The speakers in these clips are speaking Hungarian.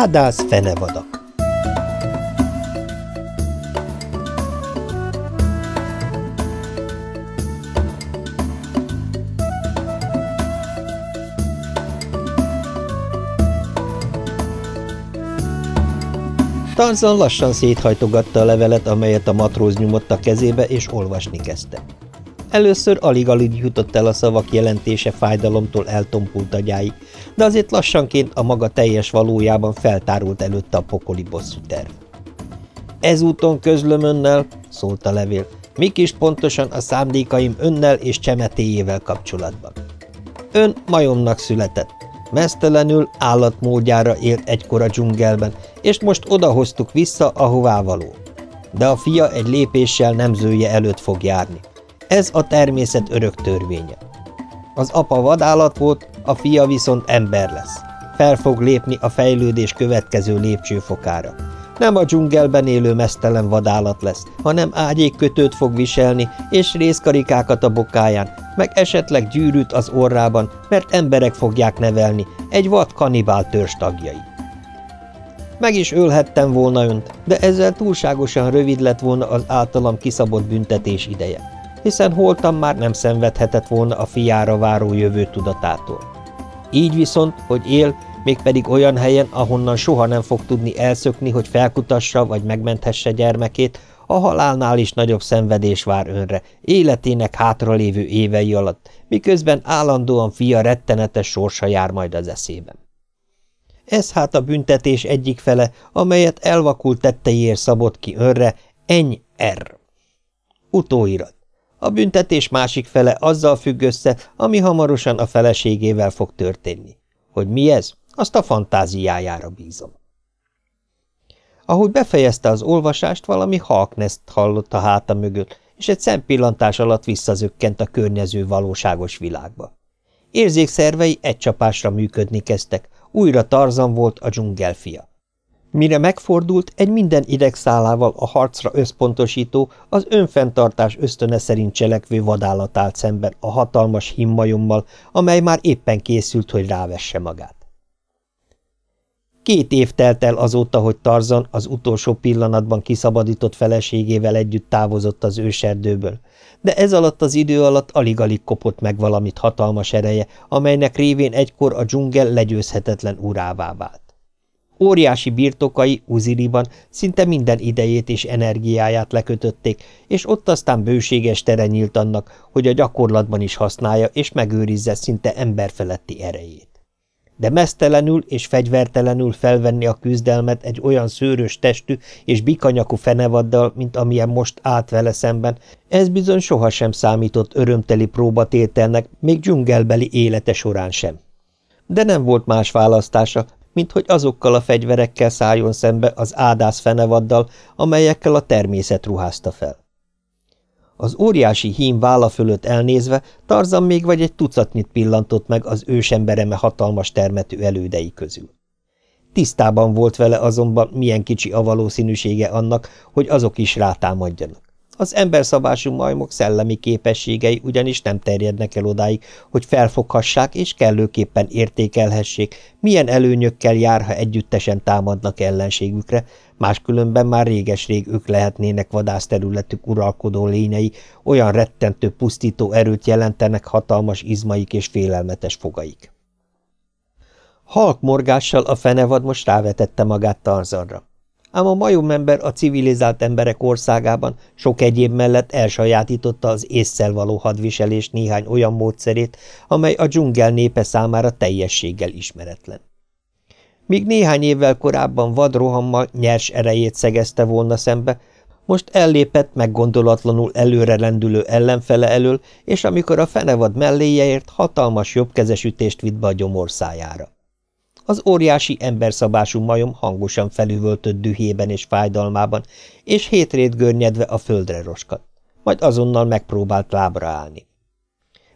Ádász fenevadak Tarzan lassan széthajtogatta a levelet, amelyet a matróz nyomott a kezébe, és olvasni kezdte. Először alig-alig jutott el a szavak jelentése fájdalomtól eltompult agyáig, de azért lassanként a maga teljes valójában feltárult előtte a pokoli bosszú terv. Ezúton közlöm önnel, szólt a levél, mik is pontosan a szándékaim önnel és csemetéjével kapcsolatban. Ön majomnak született, mesztelenül állatmódjára élt egykor a dzsungelben, és most odahoztuk vissza, ahová való. De a fia egy lépéssel nemzője előtt fog járni. Ez a természet örök törvénye. Az apa vadállat volt, a fia viszont ember lesz. Fel fog lépni a fejlődés következő lépcsőfokára. Nem a dzsungelben élő mesztelen vadállat lesz, hanem ágyékkötőt fog viselni, és részkarikákat a bokáján, meg esetleg gyűrűt az orrában, mert emberek fogják nevelni, egy vad kanibál törzs tagjai. Meg is ölhettem volna önt, de ezzel túlságosan rövid lett volna az általam kiszabott büntetés ideje, hiszen holtam már nem szenvedhetett volna a fiára váró jövő tudatától. Így viszont, hogy él, mégpedig olyan helyen, ahonnan soha nem fog tudni elszökni, hogy felkutassa vagy megmenthesse gyermekét, a halálnál is nagyobb szenvedés vár önre, életének hátralévő évei alatt, miközben állandóan fia rettenetes sorsa jár majd az eszében. Ez hát a büntetés egyik fele, amelyet elvakult tetteiért szabott ki önre, eny R. Utóirat. A büntetés másik fele azzal függ össze, ami hamarosan a feleségével fog történni. Hogy mi ez? Azt a fantáziájára bízom. Ahogy befejezte az olvasást, valami halkneszt hallott a háta mögött, és egy szempillantás alatt visszazökkent a környező valóságos világba. Érzékszervei egy csapásra működni kezdtek, újra Tarzan volt a dzsungel. Mire megfordult, egy minden idegszálával a harcra összpontosító, az önfenntartás ösztöne szerint cselekvő vadállat állt szemben a hatalmas himmajommal, amely már éppen készült, hogy rávesse magát. Két év telt el azóta, hogy Tarzan az utolsó pillanatban kiszabadított feleségével együtt távozott az őserdőből, de ez alatt az idő alatt alig-alig kopott meg valamit hatalmas ereje, amelynek révén egykor a dzsungel legyőzhetetlen urává vált. Óriási birtokai Uziriban szinte minden idejét és energiáját lekötötték, és ott aztán bőséges tere nyílt annak, hogy a gyakorlatban is használja és megőrizze szinte emberfeletti erejét de mesztelenül és fegyvertelenül felvenni a küzdelmet egy olyan szőrös testű és bikanyakú fenevaddal, mint amilyen most állt vele szemben, ez bizony sohasem számított örömteli próbatételnek, még dzsungelbeli élete során sem. De nem volt más választása, mint hogy azokkal a fegyverekkel szálljon szembe az ádász fenevaddal, amelyekkel a természet ruházta fel. Az óriási hím válla fölött elnézve Tarzan még vagy egy tucatnyit pillantott meg az ősembereme hatalmas termetű elődei közül. Tisztában volt vele azonban, milyen kicsi a valószínűsége annak, hogy azok is rátámadjanak. Az emberszabású majmok szellemi képességei ugyanis nem terjednek el odáig, hogy felfoghassák és kellőképpen értékelhessék, milyen előnyökkel jár, ha együttesen támadnak ellenségükre, máskülönben már réges-rég ők lehetnének vadászterületük uralkodó lényei, olyan rettentő pusztító erőt jelentenek hatalmas izmaik és félelmetes fogaik. Halk morgással a fenevad most rávetette magát Tarzanra. Ám a majomember a civilizált emberek országában sok egyéb mellett elsajátította az észszel való hadviselés néhány olyan módszerét, amely a dzsungel népe számára teljességgel ismeretlen. Míg néhány évvel korábban vadrohammal nyers erejét szegezte volna szembe, most ellépett meggondolatlanul előre lendülő ellenfele elől, és amikor a fenevad melléje ért, hatalmas jobbkezesütést vitt be a gyomorszájára. Az óriási emberszabású majom hangosan felüvöltött dühében és fájdalmában, és hétrét görnyedve a földre roskadt, majd azonnal megpróbált lábra állni.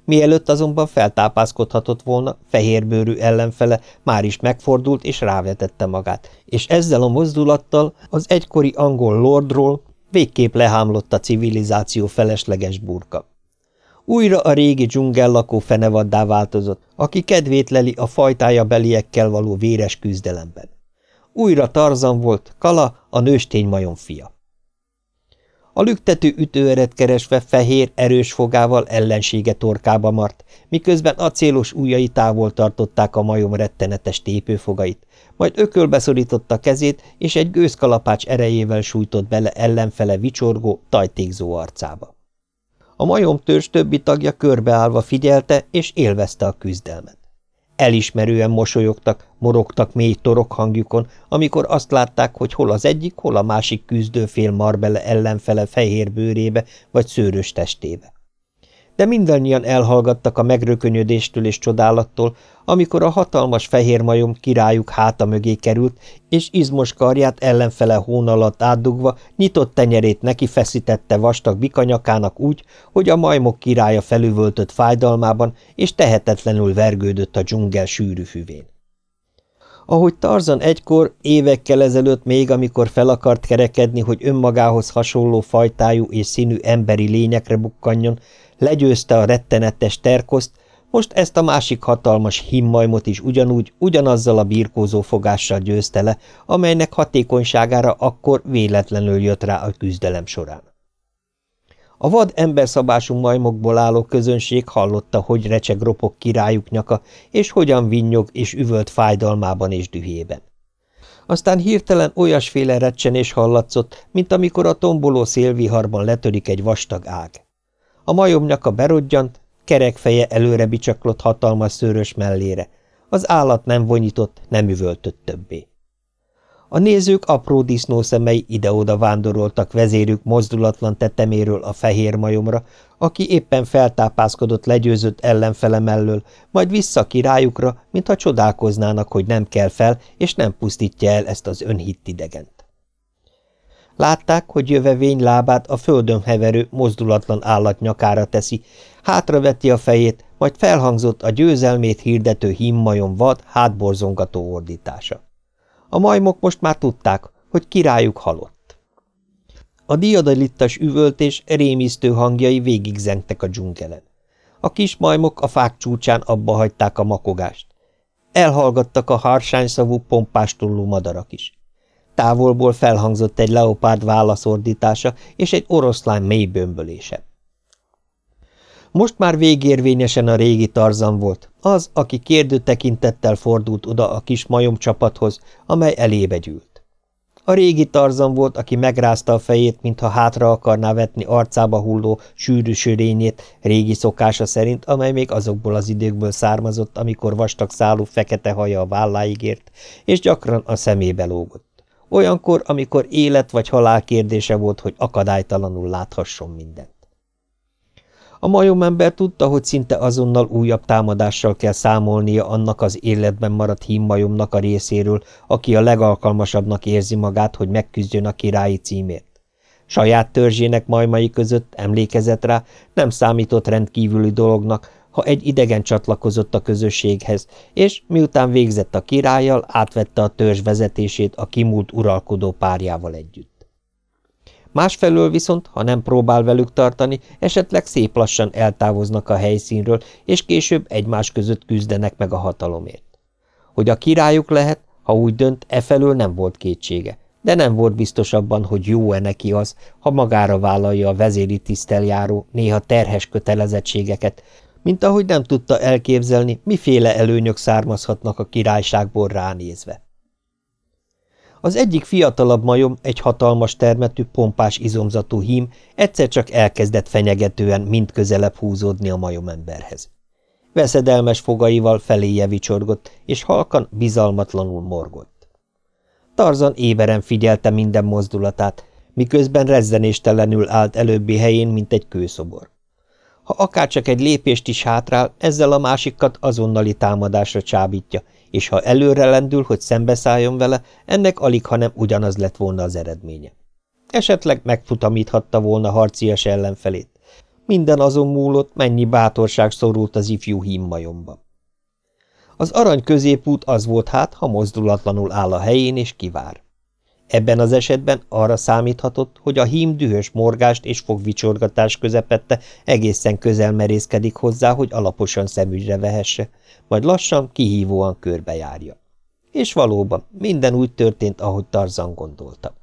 Mielőtt azonban feltápászkodhatott volna, fehérbőrű ellenfele már is megfordult és rávetette magát, és ezzel a mozdulattal az egykori angol lordról végképp lehámlott a civilizáció felesleges burka. Újra a régi dzsungel lakó fenevaddá változott, aki kedvét leli a fajtája beliekkel való véres küzdelemben. Újra Tarzan volt, Kala, a nőstény majom fia. A lüktető ütőeret keresve fehér, erős fogával ellensége torkába mart, miközben acélos ujjai távol tartották a majom rettenetes tépőfogait, majd ökölbe szorította kezét, és egy gőzkalapács erejével sújtott bele ellenfele vicsorgó, tajtékzó arcába. A majom törzs többi tagja körbeállva figyelte, és élvezte a küzdelmet. Elismerően mosolyogtak, morogtak mély torok hangjukon, amikor azt látták, hogy hol az egyik, hol a másik küzdőfél mar bele ellenfele fehér bőrébe vagy szőrös testébe de mindannyian elhallgattak a megrökönyödéstől és csodálattól, amikor a hatalmas fehér majom királyuk háta mögé került, és izmos karját ellenfele hón alatt átdugva nyitott tenyerét neki feszítette vastag bikanyakának úgy, hogy a majmok királya felüvöltött fájdalmában, és tehetetlenül vergődött a dzsungel sűrű füvén. Ahogy Tarzan egykor, évekkel ezelőtt még, amikor fel akart kerekedni, hogy önmagához hasonló fajtájú és színű emberi lényekre bukkanjon, legyőzte a rettenetes terkoszt, most ezt a másik hatalmas himmajmot is ugyanúgy, ugyanazzal a birkózó fogással győzte le, amelynek hatékonyságára akkor véletlenül jött rá a küzdelem során. A vad emberszabású majmokból álló közönség hallotta, hogy recseg ropog királyuk nyaka, és hogyan vinnyog és üvölt fájdalmában és dühében. Aztán hirtelen olyasféle recsenés hallatszott, mint amikor a tomboló szélviharban letörik egy vastag ág. A majom nyaka berodjant, kerek feje előre bicsaklott hatalmas szőrös mellére. Az állat nem vonyított, nem üvöltött többé. A nézők apró disznószemei ide-oda vándoroltak vezérük mozdulatlan teteméről a fehér majomra, aki éppen feltápászkodott legyőzött ellenfele mellől, majd vissza királyukra, mintha csodálkoznának, hogy nem kell fel, és nem pusztítja el ezt az önhitt idegent. Látták, hogy jövevény lábát a földön heverő, mozdulatlan állat nyakára teszi, hátraveti a fejét, majd felhangzott a győzelmét hirdető himmajon vad, hátborzongató ordítása. A majmok most már tudták, hogy királyuk halott. A diadalittas üvöltés rémisztő hangjai végigzengtek a dzsungelen. A kis majmok a fák csúcsán abba hagyták a makogást. Elhallgattak a harsányszavú pompástullú madarak is. Távolból felhangzott egy leopárd válaszordítása és egy oroszlán mély bömbölése. Most már végérvényesen a régi Tarzan volt, az, aki kérdő tekintettel fordult oda a kis majom csapathoz, amely elébe gyűlt. A régi Tarzan volt, aki megrázta a fejét, mintha hátra akarná vetni arcába hulló sűrű sörényét régi szokása szerint, amely még azokból az időkből származott, amikor vastag szálú fekete haja a válláig ért, és gyakran a szemébe lógott. Olyankor, amikor élet vagy halál kérdése volt, hogy akadálytalanul láthasson mindent. A majomember tudta, hogy szinte azonnal újabb támadással kell számolnia annak az életben maradt hímmajomnak a részéről, aki a legalkalmasabbnak érzi magát, hogy megküzdjön a királyi címért. Saját törzsének majmai között emlékezett rá, nem számított rendkívüli dolognak, ha egy idegen csatlakozott a közösséghez, és miután végzett a királlyal, átvette a törzs vezetését a kimúlt uralkodó párjával együtt. Másfelől viszont, ha nem próbál velük tartani, esetleg szép lassan eltávoznak a helyszínről, és később egymás között küzdenek meg a hatalomért. Hogy a királyuk lehet, ha úgy dönt, e felől nem volt kétsége, de nem volt biztos abban, hogy jó-e neki az, ha magára vállalja a vezéri tisztel járó, néha terhes kötelezettségeket, mint ahogy nem tudta elképzelni, miféle előnyök származhatnak a királyságból ránézve. Az egyik fiatalabb majom, egy hatalmas termetű, pompás izomzatú hím egyszer csak elkezdett fenyegetően mind közelebb húzódni a majomemberhez. Veszedelmes fogaival feléje vicsorgott, és halkan, bizalmatlanul morgott. Tarzan éberen figyelte minden mozdulatát, miközben rezzenéstelenül állt előbbi helyén, mint egy kőszobor. Ha akárcsak egy lépést is hátrál, ezzel a másikat azonnali támadásra csábítja, és ha előre lendül, hogy szembeszálljon vele, ennek alig, hanem ugyanaz lett volna az eredménye. Esetleg megfutamíthatta volna harcias ellenfelét. Minden azon múlott, mennyi bátorság szorult az ifjú hímmajomba. Az arany középút az volt hát, ha mozdulatlanul áll a helyén és kivár. Ebben az esetben arra számíthatott, hogy a hím dühös morgást és fogvicsorgatás közepette egészen közel merészkedik hozzá, hogy alaposan szemügyre vehesse, majd lassan, kihívóan körbejárja. És valóban, minden úgy történt, ahogy Tarzan gondolta.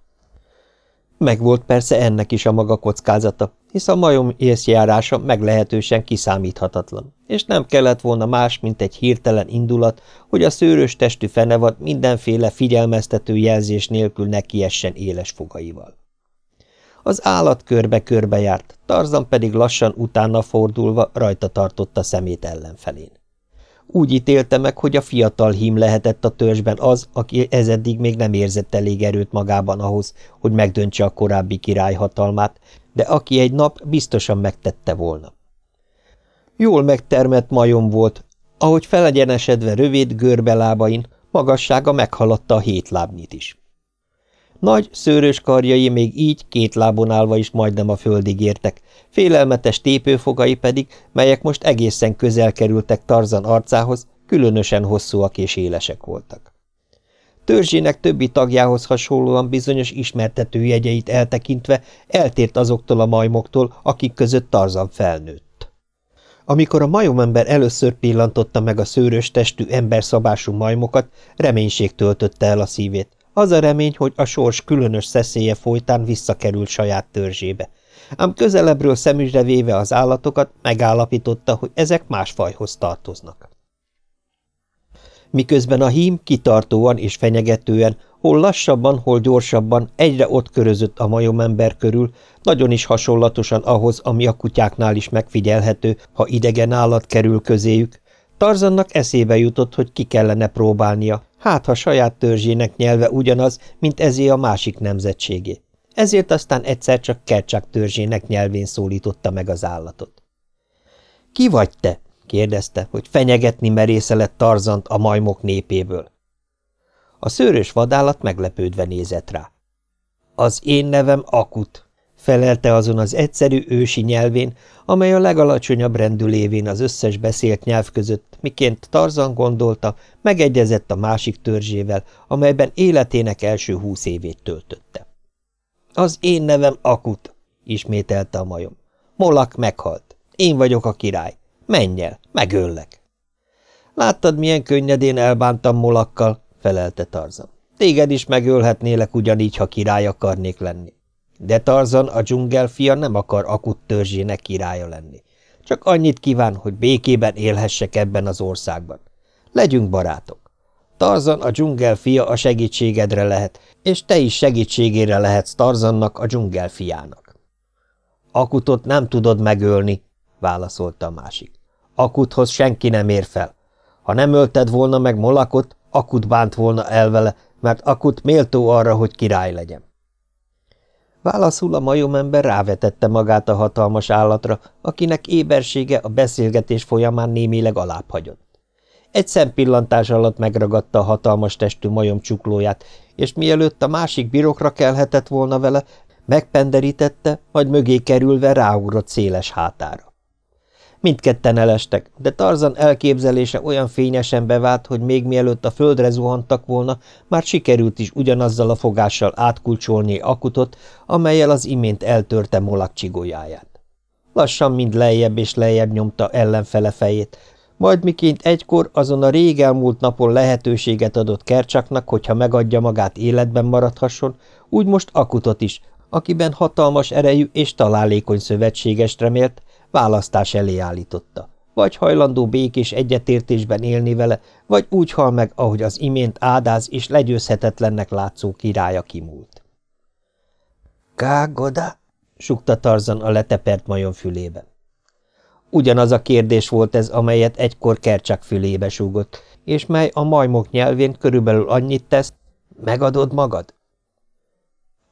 Megvolt persze ennek is a maga kockázata, hisz a majom észjárása meglehetősen kiszámíthatatlan, és nem kellett volna más, mint egy hirtelen indulat, hogy a szőrös testű fenevad mindenféle figyelmeztető jelzés nélkül nekiessen éles fogaival. Az állat körbe-körbe járt, Tarzan pedig lassan utána fordulva rajta tartotta szemét ellenfelén. Úgy ítélte meg, hogy a fiatal hím lehetett a törzsben az, aki ezeddig még nem érzett elég erőt magában ahhoz, hogy megdöntse a korábbi király hatalmát, de aki egy nap biztosan megtette volna. Jól megtermett majom volt, ahogy felegyenesedve rövid görbelábain, magassága meghaladta a hét lábnyit is. Nagy, szőrös karjai még így két lábon állva is majdnem a földig értek, félelmetes tépőfogai pedig, melyek most egészen közel kerültek Tarzan arcához, különösen hosszúak és élesek voltak. Törzsének többi tagjához hasonlóan bizonyos ismertető jegyeit eltekintve eltért azoktól a majmoktól, akik között Tarzan felnőtt. Amikor a majomember először pillantotta meg a szőrös testű emberszabású majmokat, reménység töltötte el a szívét. Az a remény, hogy a sors különös szeszélye folytán visszakerült saját törzsébe. Ám közelebbről szemügyre véve az állatokat, megállapította, hogy ezek más fajhoz tartoznak. Miközben a hím kitartóan és fenyegetően, hol lassabban, hol gyorsabban egyre ott körözött a majomember körül, nagyon is hasonlatosan ahhoz, ami a kutyáknál is megfigyelhető, ha idegen állat kerül közéjük, Tarzannak eszébe jutott, hogy ki kellene próbálnia, hát ha saját törzsének nyelve ugyanaz, mint ezé a másik nemzetségé. Ezért aztán egyszer csak Kercsák törzsének nyelvén szólította meg az állatot. – Ki vagy te? – kérdezte, hogy fenyegetni merészelett Tarzant a majmok népéből. A szőrös vadállat meglepődve nézett rá. – Az én nevem Akut felelte azon az egyszerű ősi nyelvén, amely a legalacsonyabb rendű lévén az összes beszélt nyelv között, miként Tarzan gondolta, megegyezett a másik törzsével, amelyben életének első húsz évét töltötte. Az én nevem Akut, ismételte a majom. Molak meghalt. Én vagyok a király. Menj el, megöllek. Láttad, milyen könnyedén elbántam Molakkal, felelte Tarzan. Téged is megölhetnélek ugyanígy, ha király akarnék lenni. De Tarzan, a dzsungel fia nem akar akut törzsének királya lenni. Csak annyit kíván, hogy békében élhessek ebben az országban. Legyünk barátok. Tarzan, a dzsungel fia a segítségedre lehet, és te is segítségére lehetsz Tarzannak, a dzsungel fiának. Akutot nem tudod megölni, válaszolta a másik. Akuthoz senki nem ér fel. Ha nem ölted volna meg Molakot, Akut bánt volna el vele, mert Akut méltó arra, hogy király legyen. Válaszul a majomember rávetette magát a hatalmas állatra, akinek ébersége a beszélgetés folyamán némileg alább hagyott. Egy szempillantás alatt megragadta a hatalmas testű majom csuklóját, és mielőtt a másik birokra kelhetett volna vele, megpenderítette, majd mögé kerülve ráugrott széles hátára. Mindketten elestek, de Tarzan elképzelése olyan fényesen bevált, hogy még mielőtt a földre zuhantak volna, már sikerült is ugyanazzal a fogással átkulcsolni akutot, amelyel az imént eltörte molak csigójáját. Lassan mind lejjebb és lejjebb nyomta ellenfele fejét, majd miként egykor azon a rég elmúlt napon lehetőséget adott Kercsaknak, hogyha megadja magát életben maradhasson, úgy most akutot is, akiben hatalmas erejű és találékony szövetségest remélt, választás elé állította. Vagy hajlandó békés egyetértésben élni vele, vagy úgy hal meg, ahogy az imént ádáz és legyőzhetetlennek látszó királya kimúlt. – Kágoda? – sukta Tarzan a letepert majom fülében. Ugyanaz a kérdés volt ez, amelyet egykor Kercsak fülébe súgott, és mely a majmok nyelvén körülbelül annyit tesz, megadod magad?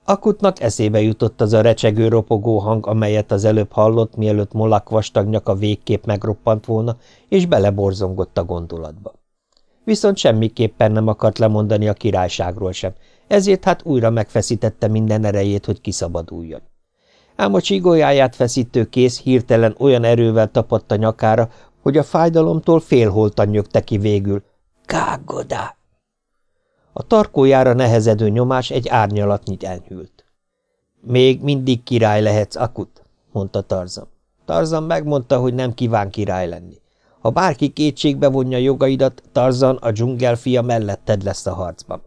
Akutnak eszébe jutott az a recsegő ropogó hang, amelyet az előbb hallott, mielőtt Molak vastag nyaka végképp megroppant volna, és beleborzongott a gondolatba. Viszont semmiképpen nem akart lemondani a királyságról sem, ezért hát újra megfeszítette minden erejét, hogy kiszabaduljon. Ám a csigójáját feszítő kész hirtelen olyan erővel tapadt a nyakára, hogy a fájdalomtól félholtan nyögte ki végül. – Kágodá! A tarkójára nehezedő nyomás egy árnyalatnyit enyhült. Még mindig király lehetsz, Akut, mondta Tarzan. Tarzan megmondta, hogy nem kíván király lenni. Ha bárki kétségbe vonja jogaidat, Tarzan a dzsungel fia melletted lesz a harcban.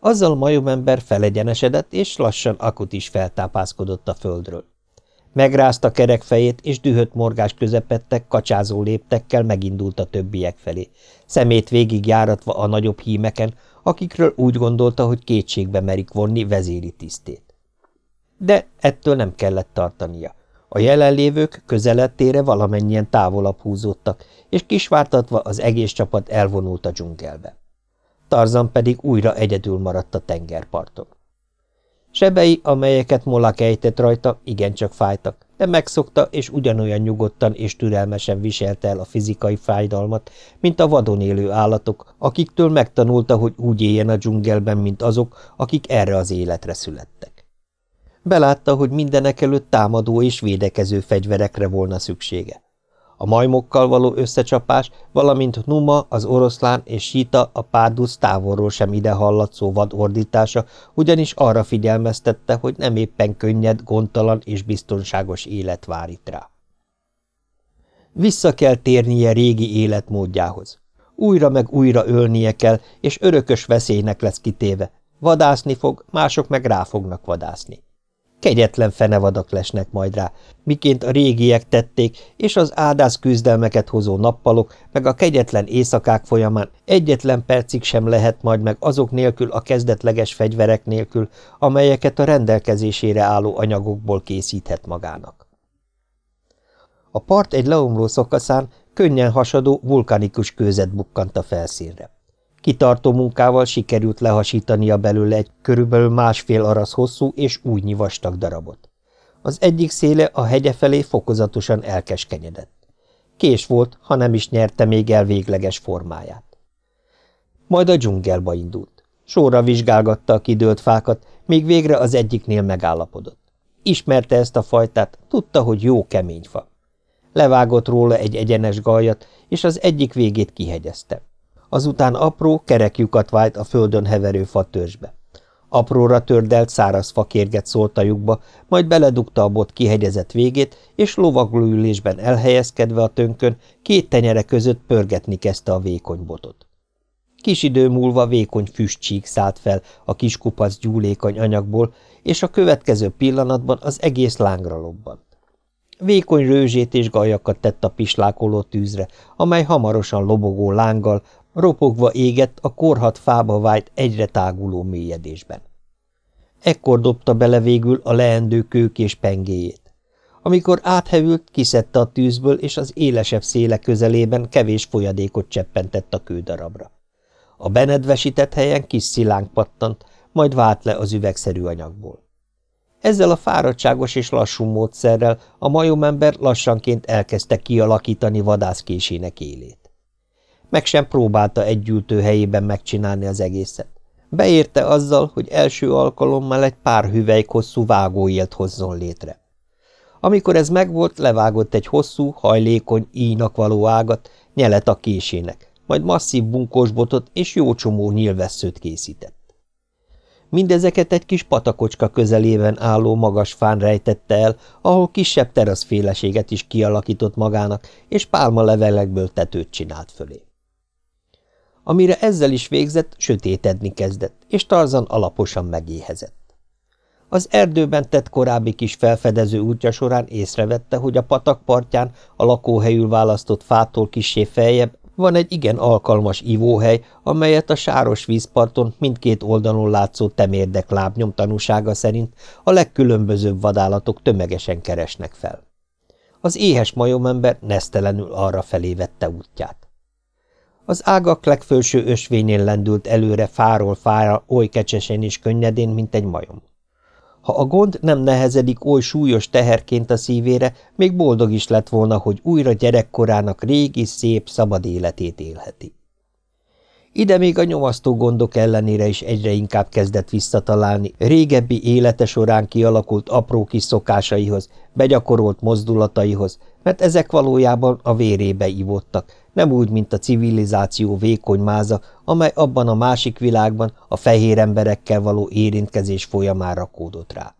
Azzal majomember felegyenesedett, és lassan Akut is feltápászkodott a földről. Megrázta kerek fejét, és dühött morgás közepette, kacsázó léptekkel megindult a többiek felé, szemét végig járatva a nagyobb hímeken, akikről úgy gondolta, hogy kétségbe merik vonni vezéri tisztét. De ettől nem kellett tartania. A jelenlévők közelettére valamennyien távolabb húzódtak, és kisvártatva az egész csapat elvonult a dzsungelbe. Tarzan pedig újra egyedül maradt a tengerparton. Sebei, amelyeket Molak ejtett rajta, igencsak fájtak, de megszokta és ugyanolyan nyugodtan és türelmesen viselte el a fizikai fájdalmat, mint a vadon élő állatok, akiktől megtanulta, hogy úgy éljen a dzsungelben, mint azok, akik erre az életre születtek. Belátta, hogy mindenek előtt támadó és védekező fegyverekre volna szüksége. A majmokkal való összecsapás, valamint Numa, az oroszlán és Sita, a párdusz távolról sem ide hallatszó vad ordítása, ugyanis arra figyelmeztette, hogy nem éppen könnyed, gondtalan és biztonságos élet vár itt rá. Vissza kell térnie régi életmódjához. Újra meg újra ölnie kell, és örökös veszélynek lesz kitéve. Vadászni fog, mások meg rá fognak vadászni. Kegyetlen fenevadak lesnek majd rá, miként a régiek tették, és az áldász küzdelmeket hozó nappalok, meg a kegyetlen éjszakák folyamán egyetlen percig sem lehet majd meg azok nélkül a kezdetleges fegyverek nélkül, amelyeket a rendelkezésére álló anyagokból készíthet magának. A part egy leomló szakaszán könnyen hasadó vulkanikus kőzet bukkant a felszínre. Kitartó munkával sikerült lehasítania belőle egy körülbelül másfél arasz hosszú és újnyi vastag darabot. Az egyik széle a hegye felé fokozatosan elkeskenyedett. Kés volt, ha nem is nyerte még el végleges formáját. Majd a dzsungelba indult. Sorra vizsgálgatta a kidőlt fákat, még végre az egyiknél megállapodott. Ismerte ezt a fajtát, tudta, hogy jó kemény fa. Levágott róla egy egyenes gajat, és az egyik végét kihegyezte azután apró, kerek lyukat a földön heverő fatörzsbe. Apróra tördelt száraz fakérget szólt a lyukba, majd beledugta a bot kihegyezett végét, és lovaglóülésben elhelyezkedve a tönkön, két tenyere között pörgetni kezdte a vékony botot. Kis idő múlva vékony füstcsík szállt fel a kiskupac gyúlékony anyagból, és a következő pillanatban az egész lángra lobbant. Vékony rőzsét és gajakat tett a pislákoló tűzre, amely hamarosan lobogó lánggal, ropogva égett a korhat fába vájt egyre táguló mélyedésben. Ekkor dobta bele végül a leendő kők és pengéjét. Amikor áthevült, kiszedte a tűzből, és az élesebb széle közelében kevés folyadékot cseppentett a kődarabra. A benedvesített helyen kis szilánk pattant, majd vált le az üvegszerű anyagból. Ezzel a fáradtságos és lassú módszerrel a majomember lassanként elkezdte kialakítani vadászkésének élét. Meg sem próbálta egy helyében megcsinálni az egészet. Beérte azzal, hogy első alkalommal egy pár hüvelyk hosszú vágóélt hozzon létre. Amikor ez megvolt, levágott egy hosszú, hajlékony, íjnak való ágat, nyelet a késének, majd masszív bunkósbotot és jó csomó nyilvesszőt készített. Mindezeket egy kis patakocska közelében álló magas fán rejtette el, ahol kisebb teraszféleséget is kialakított magának, és pálmalevelekből tetőt csinált fölé. Amire ezzel is végzett, sötétedni kezdett, és Tarzan alaposan megéhezett. Az erdőben tett korábbi kis felfedező útja során észrevette, hogy a patak partján, a lakóhelyül választott fától kissé feljebb van egy igen alkalmas ivóhely, amelyet a sáros vízparton mindkét oldalon látszó temérdek lábnyom tanúsága szerint a legkülönbözőbb vadállatok tömegesen keresnek fel. Az éhes majomember nesztelenül arra felé vette útját. Az ágak legfelső ösvényén lendült előre fáról fára oly kecsesen és könnyedén, mint egy majom. Ha a gond nem nehezedik oly súlyos teherként a szívére, még boldog is lett volna, hogy újra gyerekkorának régi, szép, szabad életét élheti. Ide még a nyomasztó gondok ellenére is egyre inkább kezdett visszatalálni régebbi élete során kialakult apró kis szokásaihoz, begyakorolt mozdulataihoz, mert ezek valójában a vérébe ivottak, nem úgy, mint a civilizáció vékony máza, amely abban a másik világban a fehér emberekkel való érintkezés folyamán rakódott rá.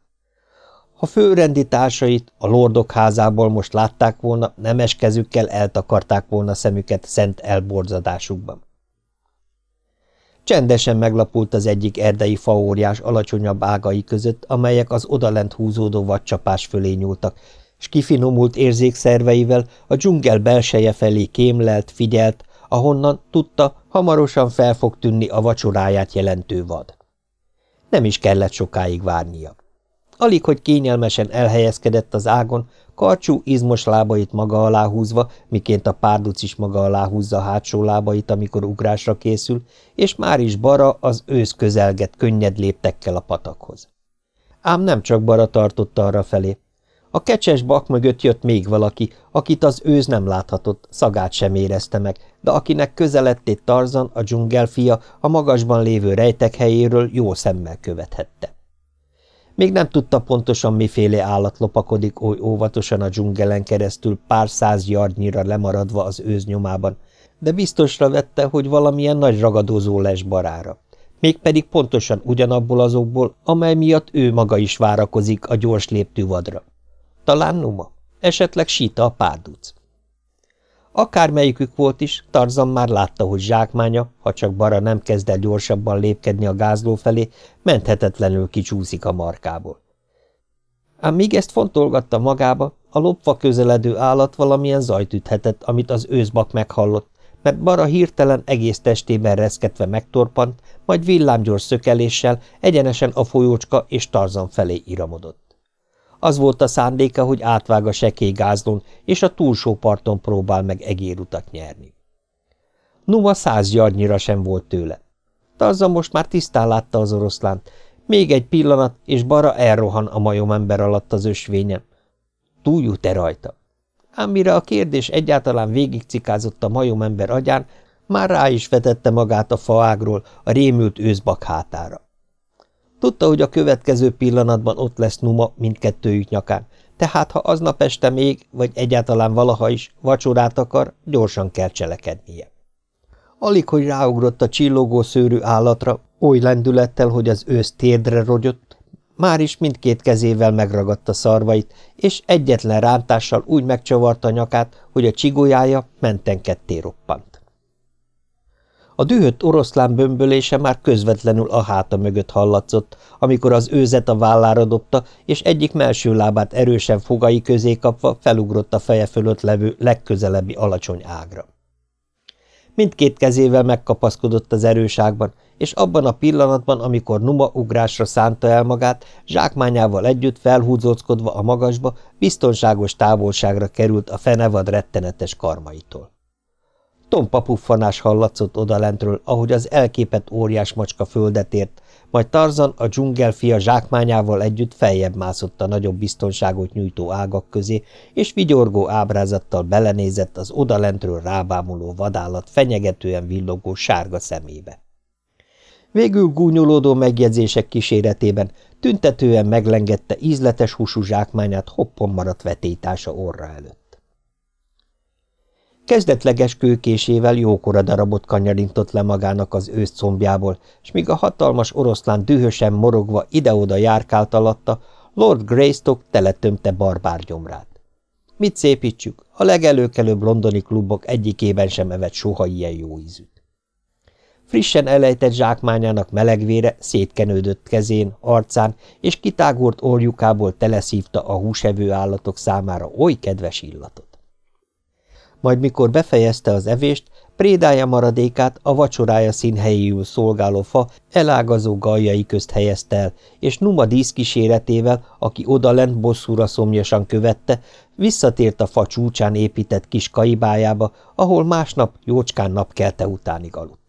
Ha főrendi társait a lordok házából most látták volna, nemes kezükkel eltakarták volna szemüket szent elborzadásukban. Csendesen meglapult az egyik erdei faóriás alacsonyabb ágai között, amelyek az odalent húzódó vadcsapás fölé nyúltak, s kifinomult érzékszerveivel a dzsungel belseje felé kémlelt, figyelt, ahonnan tudta, hamarosan fel fog tűnni a vacsoráját jelentő vad. Nem is kellett sokáig várnia. Alig, hogy kényelmesen elhelyezkedett az ágon, karcsú, izmos lábait maga alá húzva, miként a párduc is maga alá húzza hátsó lábait, amikor ugrásra készül, és már is Bara az ősz közelget könnyed léptekkel a patakhoz. Ám nem csak Bara tartotta arra felé. A kecses bak mögött jött még valaki, akit az őz nem láthatott, szagát sem érezte meg, de akinek közeledtét Tarzan, a dzsungel a magasban lévő rejtek helyéről jó szemmel követhette. Még nem tudta pontosan, miféle állat lopakodik oly óvatosan a dzsungelen keresztül pár száz yardnyira lemaradva az őz nyomában, de biztosra vette, hogy valamilyen nagy ragadozó lesz barára. Mégpedig pontosan ugyanabból azokból, amely miatt ő maga is várakozik a gyors léptű vadra. Talán Numa, esetleg Sita a párduc. Akármelyikük volt is, Tarzan már látta, hogy zsákmánya, ha csak Bara nem kezd el gyorsabban lépkedni a gázló felé, menthetetlenül kicsúszik a markából. Ám míg ezt fontolgatta magába, a lopva közeledő állat valamilyen zajt üthetett, amit az őzbak meghallott, mert Bara hirtelen egész testében reszketve megtorpant, majd villámgyors szökeléssel egyenesen a folyócska és Tarzan felé iramodott. Az volt a szándéka, hogy átvág a sekély gázlón, és a túlsó parton próbál meg egérutat nyerni. Numa száz gyarnyira sem volt tőle. Tarzan most már tisztán látta az oroszlánt. Még egy pillanat, és bara elrohan a majomember alatt az ösvényen. Túljut-e rajta? Ám mire a kérdés egyáltalán végigcikázott a majomember agyán, már rá is vetette magát a faágról a rémült őzbak hátára. Tudta, hogy a következő pillanatban ott lesz Numa mindkettőjük nyakán, tehát ha aznap este még, vagy egyáltalán valaha is vacsorát akar, gyorsan kell cselekednie. Alig, hogy ráugrott a csillogó szőrű állatra, oly lendülettel, hogy az ősz térdre rogyott, már is mindkét kezével megragadta szarvait, és egyetlen rántással úgy megcsavarta nyakát, hogy a csigolyája menten ketté roppant. A dühött oroszlán bömbölése már közvetlenül a háta mögött hallatszott, amikor az őzet a vállára dobta, és egyik melső lábát erősen fogai közé kapva felugrott a feje fölött levő legközelebbi alacsony ágra. Mindkét kezével megkapaszkodott az erőságban, és abban a pillanatban, amikor Numa ugrásra szánta el magát, zsákmányával együtt felhúzóckodva a magasba, biztonságos távolságra került a fenevad rettenetes karmaitól. Tompa puffanás hallatszott odalentről, ahogy az elképett óriás macska földet ért, majd Tarzan a dzsungel fia zsákmányával együtt feljebb mászott a nagyobb biztonságot nyújtó ágak közé, és vigyorgó ábrázattal belenézett az odalentről rábámuló vadállat fenyegetően villogó sárga szemébe. Végül gúnyolódó megjegyzések kíséretében tüntetően meglengette ízletes húsú zsákmányát hoppon maradt vetétása orra előtt. Kezdetleges kőkésével jókora darabot kanyarintott le magának az ősz combjából, és míg a hatalmas oroszlán dühösen morogva ide-oda járkált alatta, Lord Greystock teletömte barbár gyomrát. Mit szépítsük, a legelőkelőbb londoni klubok egyikében sem evett soha ilyen jó ízűt. Frissen elejtett zsákmányának melegvére szétkenődött kezén, arcán, és kitágult orjukából teleszívta a húsevő állatok számára oly kedves illatot majd mikor befejezte az evést, prédája maradékát a vacsorája színhelyéül szolgáló fa elágazó galjai közt helyezte el, és Numa díszkíséretével, aki odalent bosszúra szomjasan követte, visszatért a fa csúcsán épített kis kaibájába, ahol másnap jócskán napkelte utánig aludt.